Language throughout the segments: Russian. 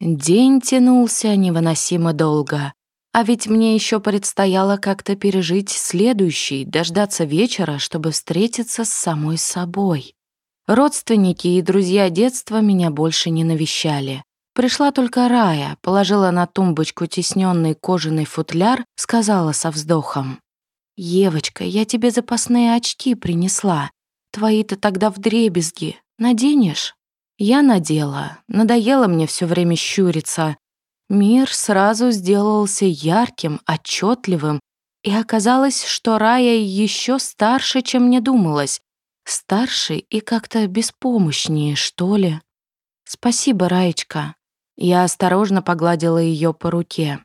День тянулся невыносимо долго. А ведь мне еще предстояло как-то пережить следующий, дождаться вечера, чтобы встретиться с самой собой. Родственники и друзья детства меня больше не навещали. Пришла только Рая, положила на тумбочку тесненный кожаный футляр, сказала со вздохом. «Евочка, я тебе запасные очки принесла. Твои-то тогда вдребезги. Наденешь?» Я надела. Надоело мне все время щуриться. Мир сразу сделался ярким, отчетливым, и оказалось, что Рая еще старше, чем мне думалось. Старше и как-то беспомощнее, что ли. «Спасибо, Раечка». Я осторожно погладила ее по руке.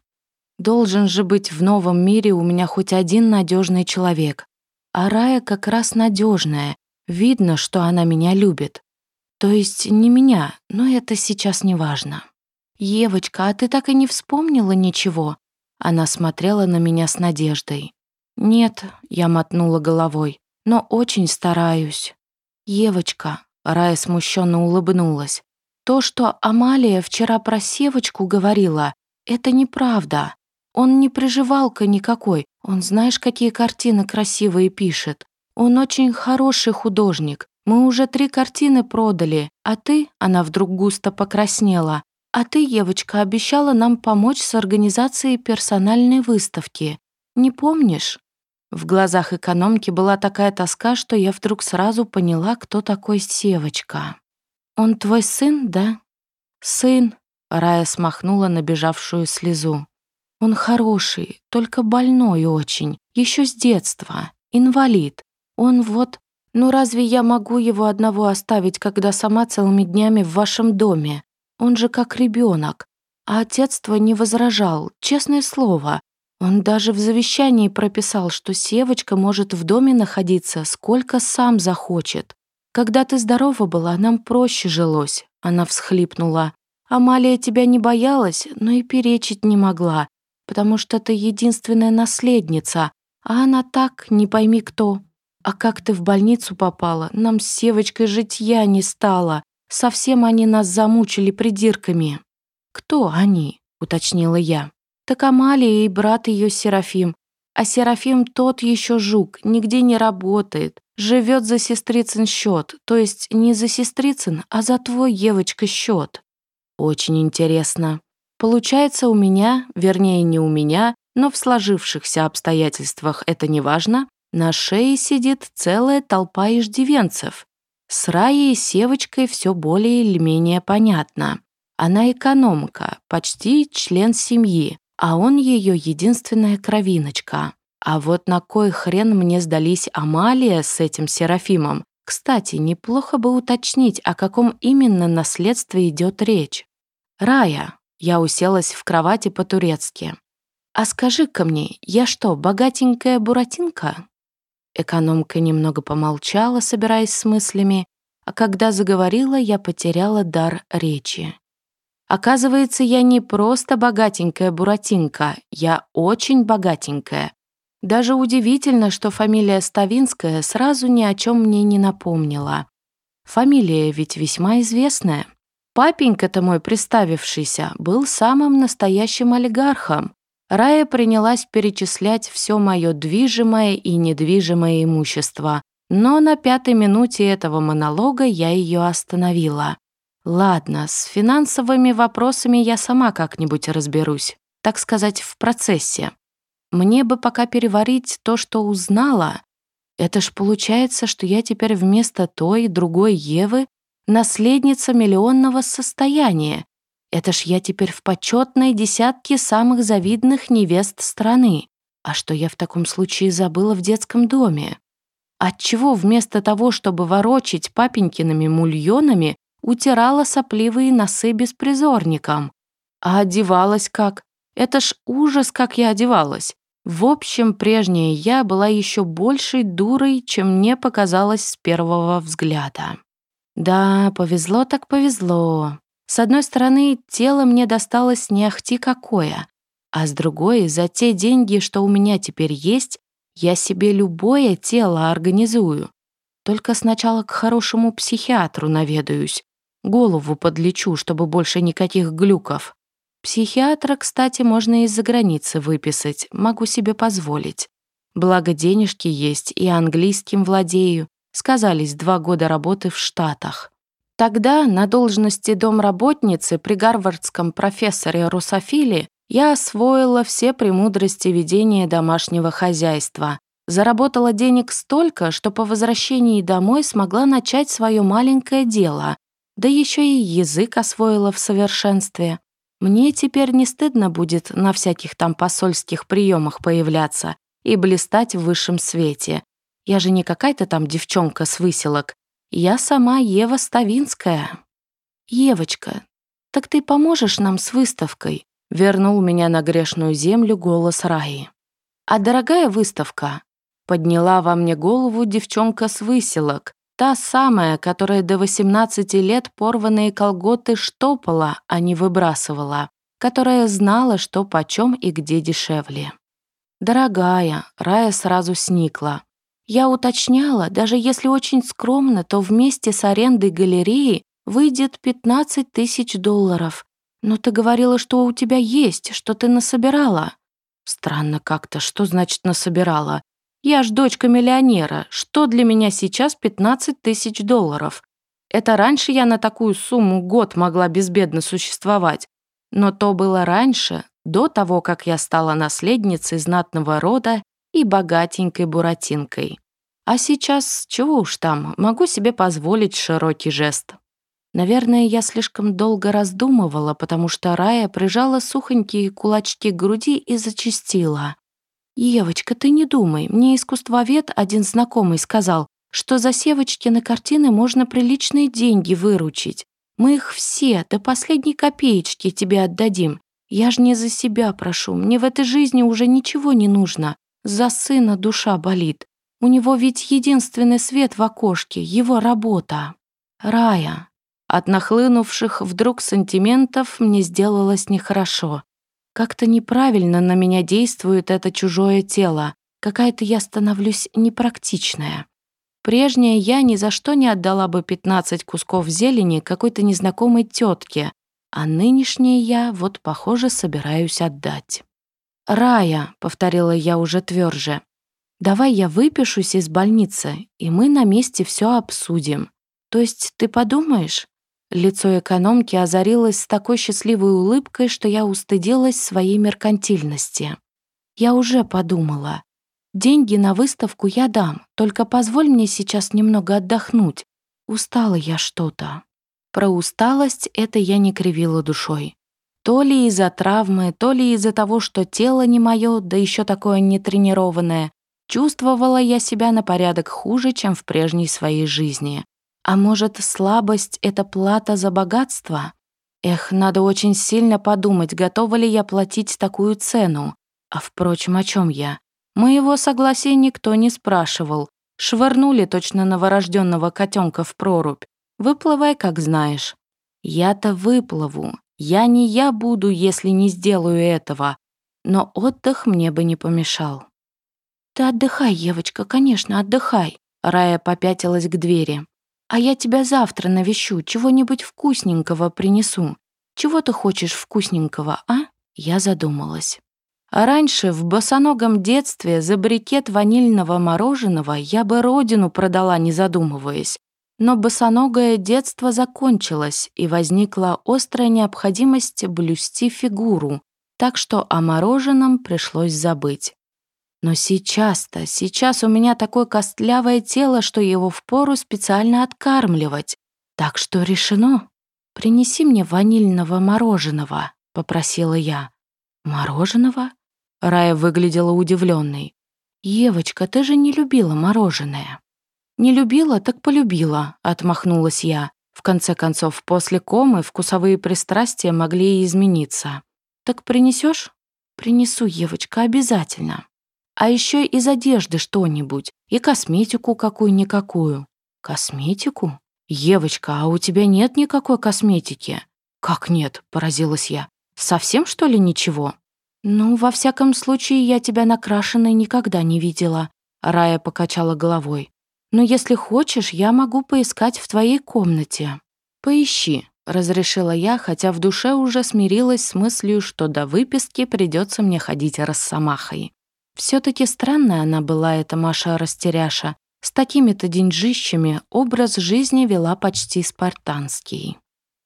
Должен же быть в новом мире у меня хоть один надежный человек. А Рая как раз надежная. Видно, что она меня любит. То есть не меня, но это сейчас не важно. «Евочка, а ты так и не вспомнила ничего?» Она смотрела на меня с надеждой. «Нет», — я мотнула головой, — «но очень стараюсь». «Евочка», — Рая смущенно улыбнулась, «то, что Амалия вчера про Севочку говорила, это неправда. Он не приживалка никакой, он знаешь, какие картины красивые пишет. Он очень хороший художник, мы уже три картины продали, а ты, она вдруг густо покраснела, а ты, Евочка, обещала нам помочь с организацией персональной выставки. Не помнишь? В глазах экономки была такая тоска, что я вдруг сразу поняла, кто такой Севочка. «Он твой сын, да?» «Сын», — Рая смахнула набежавшую слезу. «Он хороший, только больной очень, еще с детства, инвалид. Он вот «Ну разве я могу его одного оставить, когда сама целыми днями в вашем доме? Он же как ребенок. А отецство не возражал, честное слово. Он даже в завещании прописал, что Севочка может в доме находиться, сколько сам захочет. Когда ты здорова была, нам проще жилось», — она всхлипнула. «Амалия тебя не боялась, но и перечить не могла, потому что ты единственная наследница, а она так, не пойми кто, «А как ты в больницу попала? Нам с Севочкой житья не стало. Совсем они нас замучили придирками». «Кто они?» — уточнила я. «Так Амалия и брат ее Серафим. А Серафим тот еще жук, нигде не работает. Живет за сестрицын счет, то есть не за сестрицын, а за твой, Евочка, счет. Очень интересно. Получается, у меня, вернее, не у меня, но в сложившихся обстоятельствах это не важно, на шее сидит целая толпа иждивенцев. С Раей и Севочкой все более или менее понятно. Она экономка, почти член семьи, а он ее единственная кровиночка. А вот на кой хрен мне сдались Амалия с этим Серафимом? Кстати, неплохо бы уточнить, о каком именно наследстве идет речь. «Рая», я уселась в кровати по-турецки. «А скажи-ка мне, я что, богатенькая буратинка?» Экономка немного помолчала, собираясь с мыслями, а когда заговорила, я потеряла дар речи. Оказывается, я не просто богатенькая буратинка, я очень богатенькая. Даже удивительно, что фамилия Ставинская сразу ни о чем мне не напомнила. Фамилия ведь весьма известная. Папенька-то мой представившийся был самым настоящим олигархом, Рая принялась перечислять все мое движимое и недвижимое имущество, но на пятой минуте этого монолога я ее остановила. Ладно, с финансовыми вопросами я сама как-нибудь разберусь, так сказать, в процессе. Мне бы пока переварить то, что узнала. Это ж получается, что я теперь вместо той другой Евы наследница миллионного состояния, это ж я теперь в почетной десятке самых завидных невест страны. А что я в таком случае забыла в детском доме? Отчего вместо того, чтобы ворочить папенькиными мульонами, утирала сопливые носы беспризорником? А одевалась как? Это ж ужас, как я одевалась. В общем, прежняя я была еще большей дурой, чем мне показалось с первого взгляда. Да, повезло так повезло. С одной стороны, тело мне досталось не ахти какое, а с другой, за те деньги, что у меня теперь есть, я себе любое тело организую. Только сначала к хорошему психиатру наведаюсь. Голову подлечу, чтобы больше никаких глюков. Психиатра, кстати, можно из-за границы выписать, могу себе позволить. Благо денежки есть и английским владею. Сказались два года работы в Штатах. Тогда на должности домработницы при гарвардском профессоре Русофиле я освоила все премудрости ведения домашнего хозяйства. Заработала денег столько, что по возвращении домой смогла начать свое маленькое дело, да еще и язык освоила в совершенстве. Мне теперь не стыдно будет на всяких там посольских приемах появляться и блистать в высшем свете. Я же не какая-то там девчонка с выселок. Я сама Ева Ставинская. «Евочка, так ты поможешь нам с выставкой?» Вернул меня на грешную землю голос Раи. «А дорогая выставка?» Подняла во мне голову девчонка с выселок, Та самая, которая до 18 лет порванные колготы штопала, а не выбрасывала, которая знала, что почем и где дешевле. «Дорогая», — Рая сразу сникла. «Я уточняла, даже если очень скромно, то вместе с арендой галереи выйдет 15 тысяч долларов. Но ты говорила, что у тебя есть, что ты насобирала». «Странно как-то, что значит насобирала? Я ж дочка миллионера. Что для меня сейчас 15 тысяч долларов? Это раньше я на такую сумму год могла безбедно существовать. Но то было раньше, до того, как я стала наследницей знатного рода и богатенькой буратинкой. А сейчас, чего уж там, могу себе позволить широкий жест. Наверное, я слишком долго раздумывала, потому что Рая прижала сухонькие кулачки к груди и зачастила. «Евочка, ты не думай, мне искусствовед один знакомый сказал, что за севочки на картины можно приличные деньги выручить. Мы их все до последней копеечки тебе отдадим. Я ж не за себя прошу, мне в этой жизни уже ничего не нужно. За сына душа болит. У него ведь единственный свет в окошке, его работа. Рая. От нахлынувших вдруг сантиментов мне сделалось нехорошо. Как-то неправильно на меня действует это чужое тело. Какая-то я становлюсь непрактичная. Прежняя я ни за что не отдала бы 15 кусков зелени какой-то незнакомой тетке, а нынешняя я вот, похоже, собираюсь отдать. «Рая», — повторила я уже тверже, — «давай я выпишусь из больницы, и мы на месте все обсудим. То есть ты подумаешь?» Лицо экономки озарилось с такой счастливой улыбкой, что я устыдилась своей меркантильности. Я уже подумала. Деньги на выставку я дам, только позволь мне сейчас немного отдохнуть. Устала я что-то. Про усталость это я не кривила душой. То ли из-за травмы, то ли из-за того, что тело не мое, да еще такое нетренированное, чувствовала я себя на порядок хуже, чем в прежней своей жизни. А может, слабость — это плата за богатство? Эх, надо очень сильно подумать, готова ли я платить такую цену. А впрочем, о чем я? Моего согласия никто не спрашивал. Швырнули точно новорожденного котенка в прорубь. Выплывай, как знаешь. Я-то выплыву. Я не я буду, если не сделаю этого. Но отдых мне бы не помешал. Ты отдыхай, Евочка, конечно, отдыхай. Рая попятилась к двери. А я тебя завтра навещу, чего-нибудь вкусненького принесу. Чего ты хочешь вкусненького, а?» Я задумалась. А раньше, в босоногом детстве, за брикет ванильного мороженого я бы родину продала, не задумываясь. Но босоногое детство закончилось, и возникла острая необходимость блюсти фигуру, так что о мороженом пришлось забыть. Но сейчас-то, сейчас у меня такое костлявое тело, что его впору специально откармливать. Так что решено. «Принеси мне ванильного мороженого», — попросила я. «Мороженого?» Рая выглядела удивленной. «Евочка, ты же не любила мороженое». «Не любила, так полюбила», — отмахнулась я. В конце концов, после комы вкусовые пристрастия могли и измениться. «Так принесешь? «Принесу, Евочка, обязательно». А еще из одежды что-нибудь и косметику какую-никакую. Косметику? Евочка, а у тебя нет никакой косметики? Как нет? Поразилась я. Совсем что ли ничего? Ну, во всяком случае, я тебя накрашенной никогда не видела. Рая покачала головой. Но если хочешь, я могу поискать в твоей комнате. «Поищи», — разрешила я, хотя в душе уже смирилась с мыслью, что до выписки придется мне ходить росомахой. все таки странная она была, эта Маша-растеряша. С такими-то деньжищами образ жизни вела почти спартанский.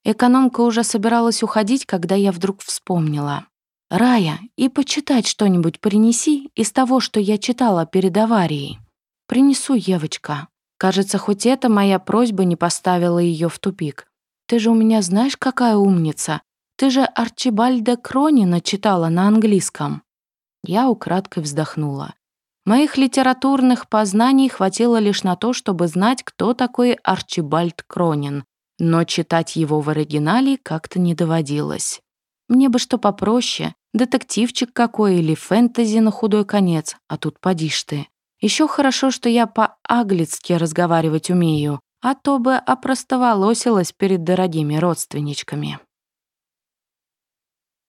Экономка уже собиралась уходить, когда я вдруг вспомнила. «Рая, и почитать что-нибудь принеси из того, что я читала перед аварией». «Принесу, Евочка». Кажется, хоть эта моя просьба не поставила ее в тупик. «Ты же у меня знаешь, какая умница? Ты же Арчибальда Кронина читала на английском». Я украдкой вздохнула. Моих литературных познаний хватило лишь на то, чтобы знать, кто такой Арчибальд Кронин, но читать его в оригинале как-то не доводилось. Мне бы что попроще, детективчик какой или фэнтези на худой конец, а тут подишь ты. Еще хорошо, что я по-аглицки разговаривать умею, а то бы опростоволосилась перед дорогими родственничками.